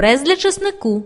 Прес для чеснику.